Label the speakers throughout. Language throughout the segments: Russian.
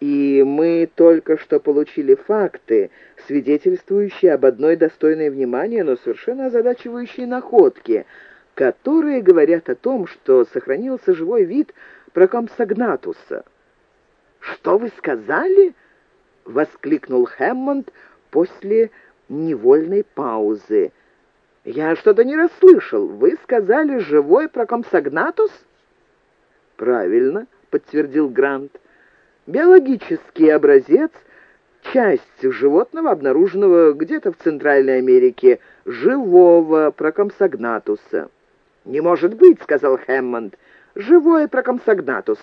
Speaker 1: И мы только что получили факты, свидетельствующие об одной достойной внимания, но совершенно озадачивающей находке, которые говорят о том, что сохранился живой вид прокомсогнатуса. «Что вы сказали?» — воскликнул Хэммонд после невольной паузы. «Я что-то не расслышал. Вы сказали «живой прокомсогнатус»?» «Правильно», — подтвердил Грант. «Биологический образец — часть животного, обнаруженного где-то в Центральной Америке, живого прокомсогнатуса». «Не может быть», — сказал Хэммонд. «Живой прокомсогнатус.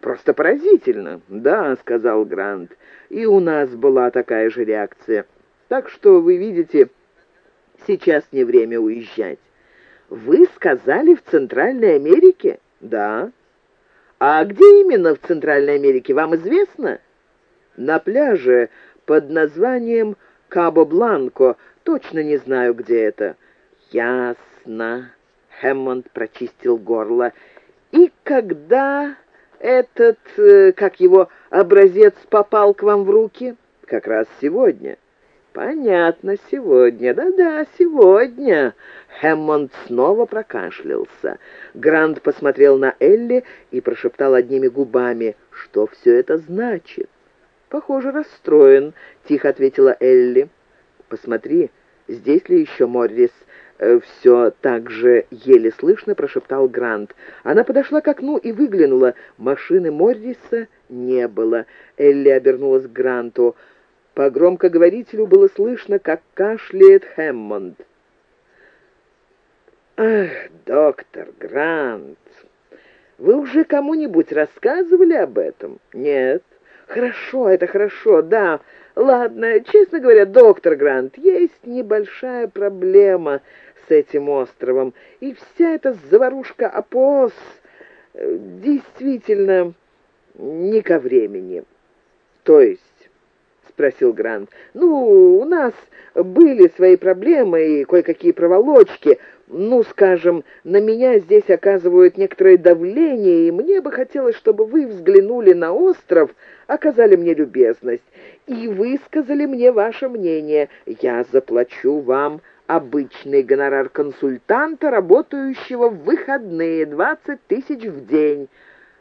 Speaker 1: Просто поразительно». «Да», — сказал Грант. «И у нас была такая же реакция. Так что, вы видите, сейчас не время уезжать». «Вы сказали в Центральной Америке?» «Да». «А где именно в Центральной Америке, вам известно?» «На пляже под названием Кабо-Бланко. Точно не знаю, где это». «Ясно». Хэммонд прочистил горло. «И когда этот, э, как его, образец попал к вам в руки?» «Как раз сегодня». «Понятно, сегодня. Да-да, сегодня». Хэммонд снова прокашлялся. Грант посмотрел на Элли и прошептал одними губами, что все это значит. «Похоже, расстроен», — тихо ответила Элли. «Посмотри, здесь ли еще Моррис?» э, «Все так же еле слышно», — прошептал Грант. Она подошла к окну и выглянула. Машины Морриса не было. Элли обернулась к Гранту. По громкоговорителю было слышно, как кашляет Хэммонд. «Ах, доктор Грант, вы уже кому-нибудь рассказывали об этом?» «Нет». «Хорошо, это хорошо, да. Ладно, честно говоря, доктор Грант, есть небольшая проблема с этим островом, и вся эта заварушка опос э, действительно не ко времени. То есть спросил Грант. «Ну, у нас были свои проблемы и кое-какие проволочки. Ну, скажем, на меня здесь оказывают некоторое давление, и мне бы хотелось, чтобы вы взглянули на остров, оказали мне любезность и высказали мне ваше мнение. Я заплачу вам обычный гонорар консультанта, работающего в выходные, двадцать тысяч в день».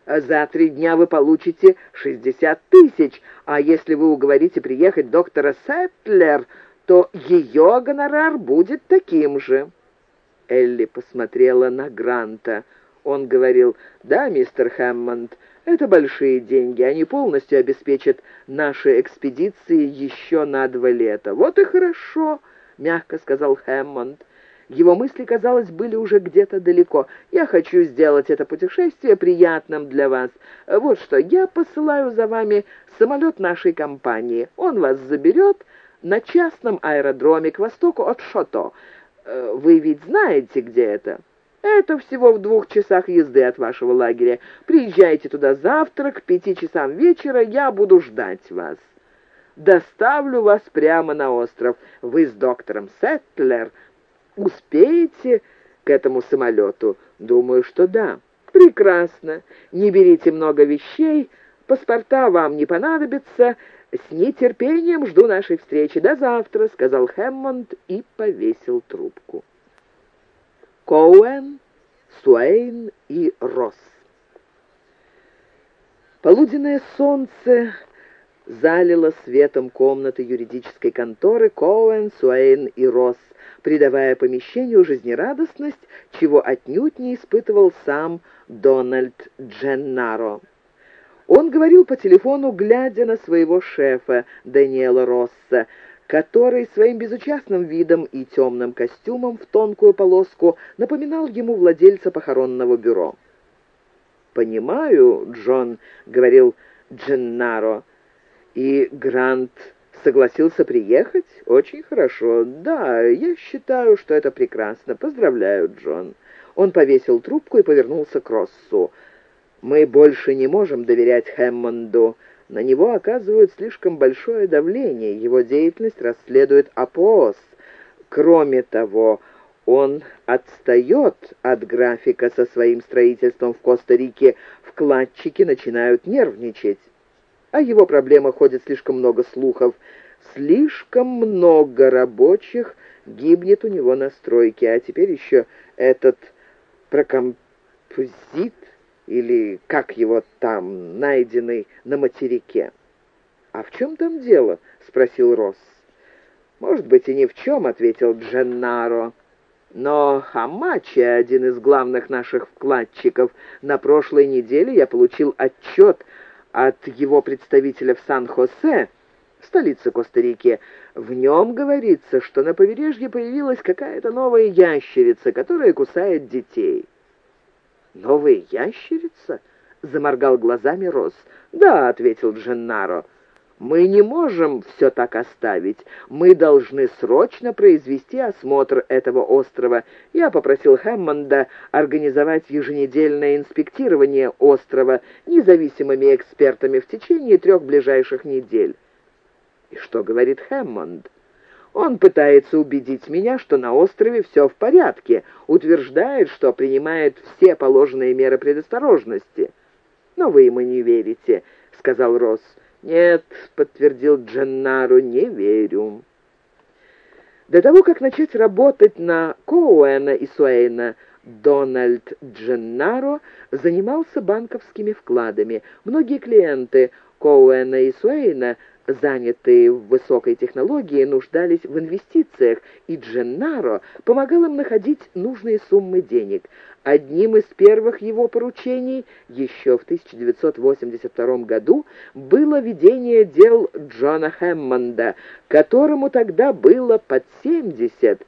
Speaker 1: За три дня вы получите шестьдесят тысяч, а если вы уговорите приехать доктора Сеттлер, то ее гонорар будет таким же». Элли посмотрела на Гранта. Он говорил, «Да, мистер Хэммонд, это большие деньги, они полностью обеспечат наши экспедиции еще на два лета». «Вот и хорошо», — мягко сказал Хэммонд. Его мысли, казалось, были уже где-то далеко. «Я хочу сделать это путешествие приятным для вас. Вот что, я посылаю за вами самолет нашей компании. Он вас заберет на частном аэродроме к востоку от Шото. Э, вы ведь знаете, где это?» «Это всего в двух часах езды от вашего лагеря. Приезжайте туда завтра к пяти часам вечера, я буду ждать вас. Доставлю вас прямо на остров. Вы с доктором Сеттлер Успеете к этому самолету? Думаю, что да. Прекрасно. Не берите много вещей, паспорта вам не понадобятся. С нетерпением жду нашей встречи. До завтра, сказал Хэммонд и повесил трубку. Коуэн, Суэйн и Росс. Полуденное солнце залило светом комнаты юридической конторы Коуэн, Суэйн и Росс придавая помещению жизнерадостность, чего отнюдь не испытывал сам Дональд Дженнаро. Он говорил по телефону, глядя на своего шефа, Даниэла Росса, который своим безучастным видом и темным костюмом в тонкую полоску напоминал ему владельца похоронного бюро. «Понимаю, Джон», — говорил Дженнаро, — «и Грант Согласился приехать? Очень хорошо. Да, я считаю, что это прекрасно. Поздравляю, Джон. Он повесил трубку и повернулся к Россу. Мы больше не можем доверять Хэммонду. На него оказывают слишком большое давление. Его деятельность расследует АПОС. Кроме того, он отстает от графика со своим строительством в Коста-Рике. Вкладчики начинают нервничать. О его проблемах ходит слишком много слухов. Слишком много рабочих гибнет у него на стройке, а теперь еще этот прокомпозит, или как его там, найденный на материке. «А в чем там дело?» — спросил Росс. «Может быть, и ни в чем», — ответил Дженнаро. «Но Хамачи, один из главных наших вкладчиков, на прошлой неделе я получил отчет от его представителя в Сан-Хосе, столице Коста-Рики. В нем говорится, что на побережье появилась какая-то новая ящерица, которая кусает детей». «Новая ящерица?» — заморгал глазами Рос. «Да», — ответил Дженнаро, — мы не можем все так оставить. Мы должны срочно произвести осмотр этого острова. Я попросил Хэммонда организовать еженедельное инспектирование острова независимыми экспертами в течение трех ближайших недель. И что говорит Хэммонд? Он пытается убедить меня, что на острове все в порядке, утверждает, что принимает все положенные меры предосторожности. «Но вы ему не верите», — сказал Росс. «Нет», — подтвердил Дженнаро, — «не верю». До того, как начать работать на Коуэна и Суэйна, Дональд Дженнаро занимался банковскими вкладами. Многие клиенты Коуэна и Суэйна занятые в высокой технологии, нуждались в инвестициях, и Дженнаро помогал им находить нужные суммы денег. Одним из первых его поручений еще в 1982 году было ведение дел Джона Хэммонда, которому тогда было под 70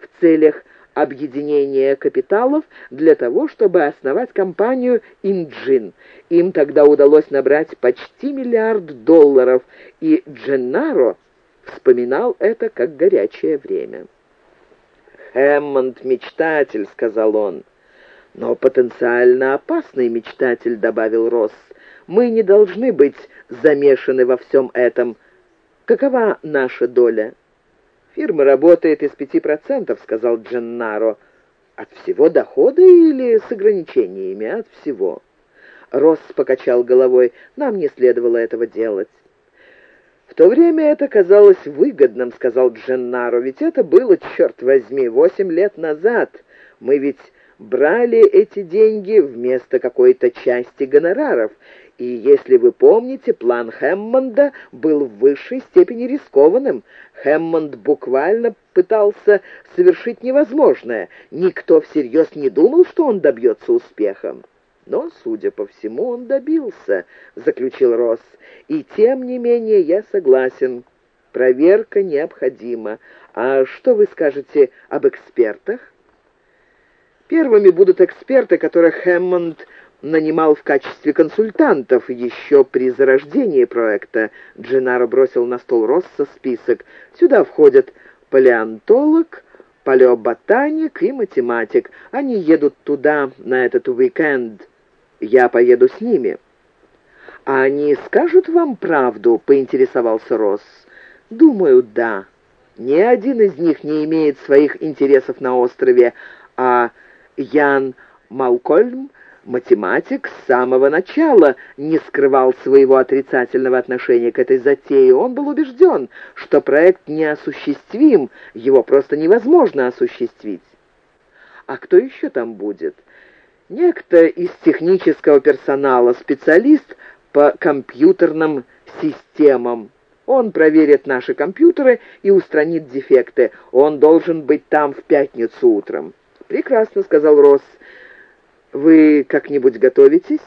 Speaker 1: в целях объединения капиталов для того, чтобы основать компанию «Инджин». Им тогда удалось набрать почти миллиард долларов, и Дженнаро вспоминал это как горячее время. «Хэммонд — мечтатель», — сказал он. «Но потенциально опасный мечтатель», — добавил Росс. «Мы не должны быть замешаны во всем этом. Какова наша доля?» «Фирма работает из пяти процентов», — сказал Дженнаро. «От всего дохода или с ограничениями? От всего». Росс покачал головой. «Нам не следовало этого делать». «В то время это казалось выгодным», — сказал Дженнаро. «Ведь это было, черт возьми, восемь лет назад. Мы ведь брали эти деньги вместо какой-то части гонораров, и, если вы помните, план Хэммонда был в высшей степени рискованным. Хэммонд буквально пытался совершить невозможное. Никто всерьез не думал, что он добьется успеха. Но, судя по всему, он добился, — заключил Росс. И тем не менее я согласен. Проверка необходима. А что вы скажете об экспертах? Первыми будут эксперты, которых Хэммонд нанимал в качестве консультантов еще при зарождении проекта. Дженаро бросил на стол Росса список. Сюда входят палеонтолог, палеоботаник и математик. Они едут туда на этот уикенд. Я поеду с ними. «А они скажут вам правду?» — поинтересовался Росс. «Думаю, да. Ни один из них не имеет своих интересов на острове, а Ян Малкольм Математик с самого начала не скрывал своего отрицательного отношения к этой затее. Он был убежден, что проект неосуществим, его просто невозможно осуществить. А кто еще там будет? Некто из технического персонала, специалист по компьютерным системам. Он проверит наши компьютеры и устранит дефекты. Он должен быть там в пятницу утром. «Прекрасно», — сказал Росс. Вы как-нибудь готовитесь?»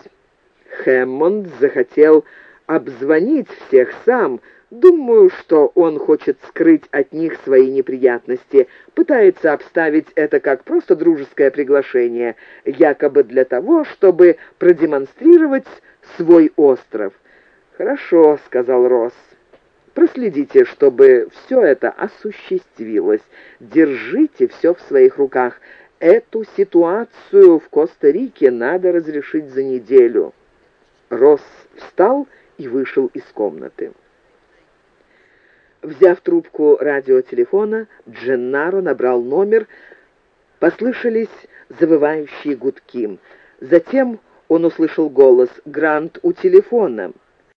Speaker 1: Хэммонд захотел обзвонить всех сам. Думаю, что он хочет скрыть от них свои неприятности, пытается обставить это как просто дружеское приглашение, якобы для того, чтобы продемонстрировать свой остров. «Хорошо», — сказал Росс. Проследите, чтобы все это осуществилось. Держите все в своих руках. Эту ситуацию в Коста-Рике надо разрешить за неделю. Росс встал и вышел из комнаты. Взяв трубку радиотелефона, Дженнаро набрал номер. Послышались завывающие гудки. Затем он услышал голос «Грант у телефона».